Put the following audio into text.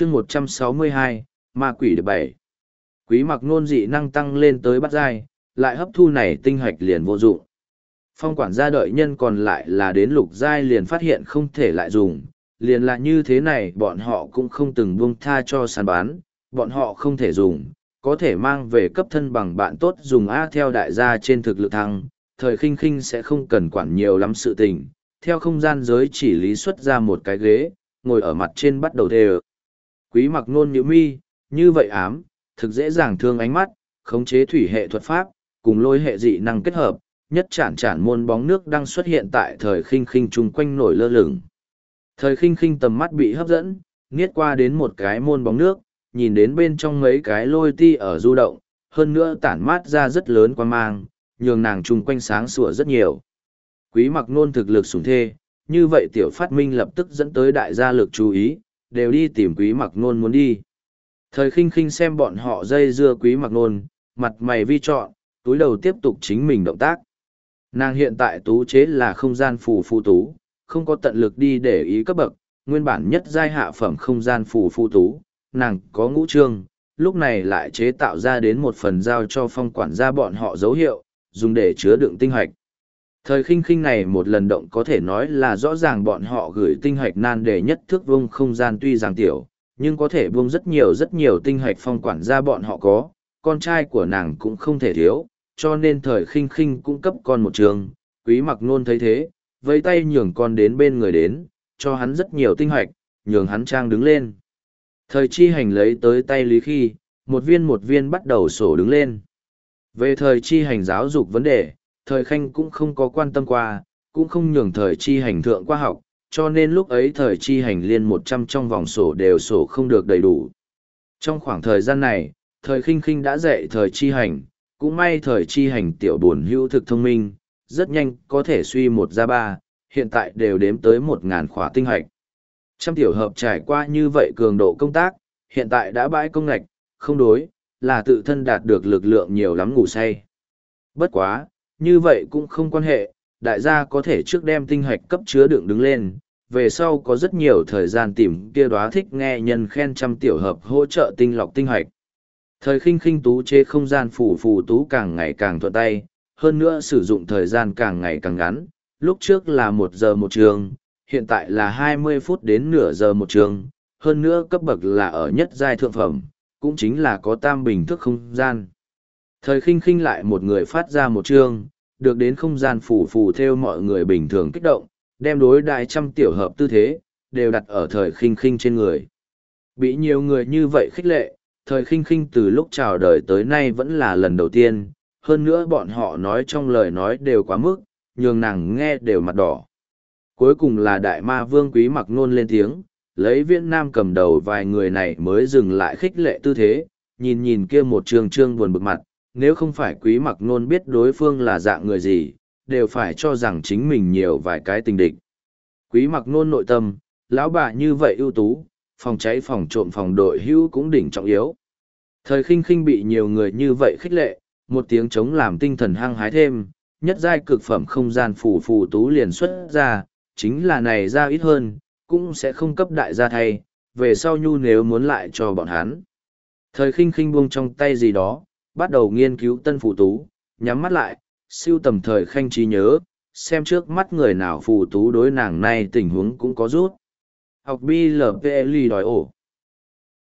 chương một trăm sáu mươi hai, ma quỷ đệ bảy. Quý mặc nôn dị năng tăng lên tới bắt giai, lại hấp thu này tinh hạch liền vô dụng. Phong quản gia đợi nhân còn lại là đến lục giai liền phát hiện không thể lại dùng, liền là như thế này, bọn họ cũng không từng buông tha cho sàn bán, bọn họ không thể dùng, có thể mang về cấp thân bằng bạn tốt dùng a theo đại gia trên thực lực thăng, thời khinh khinh sẽ không cần quản nhiều lắm sự tình, theo không gian giới chỉ lý xuất ra một cái ghế, ngồi ở mặt trên bắt đầu thề quý mặc nôn nhữ mi, như vậy ám, thực dễ dàng thương ánh mắt, khống chế thủy hệ thuật pháp, cùng lôi hệ dị năng kết hợp, nhất chản chản môn bóng nước đang xuất hiện tại thời khinh khinh chung quanh nổi lơ lửng. Thời khinh khinh tầm mắt bị hấp dẫn, nghiết qua đến một cái môn bóng nước, nhìn đến bên trong mấy cái lôi ti ở du động, hơn nữa tản mát ra rất lớn quan mang, nhường nàng chung quanh sáng sủa rất nhiều. Quý mặc nôn thực lực sủng thê, như vậy tiểu phát minh lập tức dẫn tới đại gia lực chú ý đều đi tìm quý mặc nôn muốn đi. Thời khinh khinh xem bọn họ dây dưa quý mặc nôn, mặt mày vi trọn, túi đầu tiếp tục chính mình động tác. Nàng hiện tại tú chế là không gian phù phù tú, không có tận lực đi để ý cấp bậc, nguyên bản nhất giai hạ phẩm không gian phù phù tú, nàng có ngũ trương, lúc này lại chế tạo ra đến một phần giao cho phong quản gia bọn họ dấu hiệu, dùng để chứa đựng tinh hoạch thời khinh khinh này một lần động có thể nói là rõ ràng bọn họ gửi tinh hạch nan để nhất thước vông không gian tuy rằng tiểu nhưng có thể vung rất nhiều rất nhiều tinh hạch phong quản ra bọn họ có con trai của nàng cũng không thể thiếu cho nên thời khinh khinh cũng cấp con một trường, quý mặc nôn thấy thế, với tay nhường con đến bên người đến, cho hắn rất nhiều tinh hoạch, nhường hắn trang đứng lên. Thời chi hành lấy tới tay lý khi, một viên một viên bắt đầu sổ đứng lên. Về thời chi hành giáo dục vấn đề, thời khanh cũng không có quan tâm qua, cũng không nhường thời chi hành thượng qua học, cho nên lúc ấy thời chi hành liên một trăm trong vòng sổ đều sổ không được đầy đủ. Trong khoảng thời gian này, thời khinh khinh đã dạy thời chi hành, cũng may thời chi hành tiểu buồn hữu thực thông minh, rất nhanh có thể suy một ra ba, hiện tại đều đếm tới một ngàn khóa tinh hạch. Trăm tiểu hợp trải qua như vậy cường độ công tác, hiện tại đã bãi công ngạch, không đối, là tự thân đạt được lực lượng nhiều lắm ngủ say. Bất quá, như vậy cũng không quan hệ, đại gia có thể trước đem tinh hạch cấp chứa đựng đứng lên, về sau có rất nhiều thời gian tìm kia đoá thích nghe nhân khen trăm tiểu hợp hỗ trợ tinh lọc tinh hạch. Thời khinh khinh tú chế không gian phủ phù tú càng ngày càng thuận tay, hơn nữa sử dụng thời gian càng ngày càng ngắn, lúc trước là một giờ một trường, hiện tại là hai mươi phút đến nửa giờ một trường, hơn nữa cấp bậc là ở nhất giai thượng phẩm, cũng chính là có tam bình thức không gian. Thời khinh khinh lại một người phát ra một chương, được đến không gian phủ phù theo mọi người bình thường kích động, đem đối đại trăm tiểu hợp tư thế, đều đặt ở thời khinh khinh trên người. Bị nhiều người như vậy khích lệ, thời khinh khinh từ lúc chào đời tới nay vẫn là lần đầu tiên, hơn nữa bọn họ nói trong lời nói đều quá mức, nhường nàng nghe đều mặt đỏ. Cuối cùng là đại ma vương quý mặc nôn lên tiếng, lấy viễn nam cầm đầu vài người này mới dừng lại khích lệ tư thế, nhìn nhìn kia một trường trương buồn bực mặt, nếu không phải quý mặc nôn biết đối phương là dạng người gì, đều phải cho rằng chính mình nhiều vài cái tình địch. Quý mặc nôn nội tâm, lão bà như vậy ưu tú, phòng cháy phòng trộm phòng đội hưu cũng đỉnh trọng yếu. Thời khinh khinh bị nhiều người như vậy khích lệ, một tiếng chống làm tinh thần hăng hái thêm, nhất giai cực phẩm không gian phù phù tú liền xuất ra, chính là này ra ít hơn, cũng sẽ không cấp đại gia thay, về sau nhu nếu muốn lại cho bọn hắn. Thời khinh khinh buông trong tay gì đó, bắt đầu nghiên cứu tân phù tú, nhắm mắt lại, siêu tầm thời khanh trí nhớ, xem trước mắt người nào phù tú đối nàng này tình huống cũng có rút. Học BLPLI đòi ổ.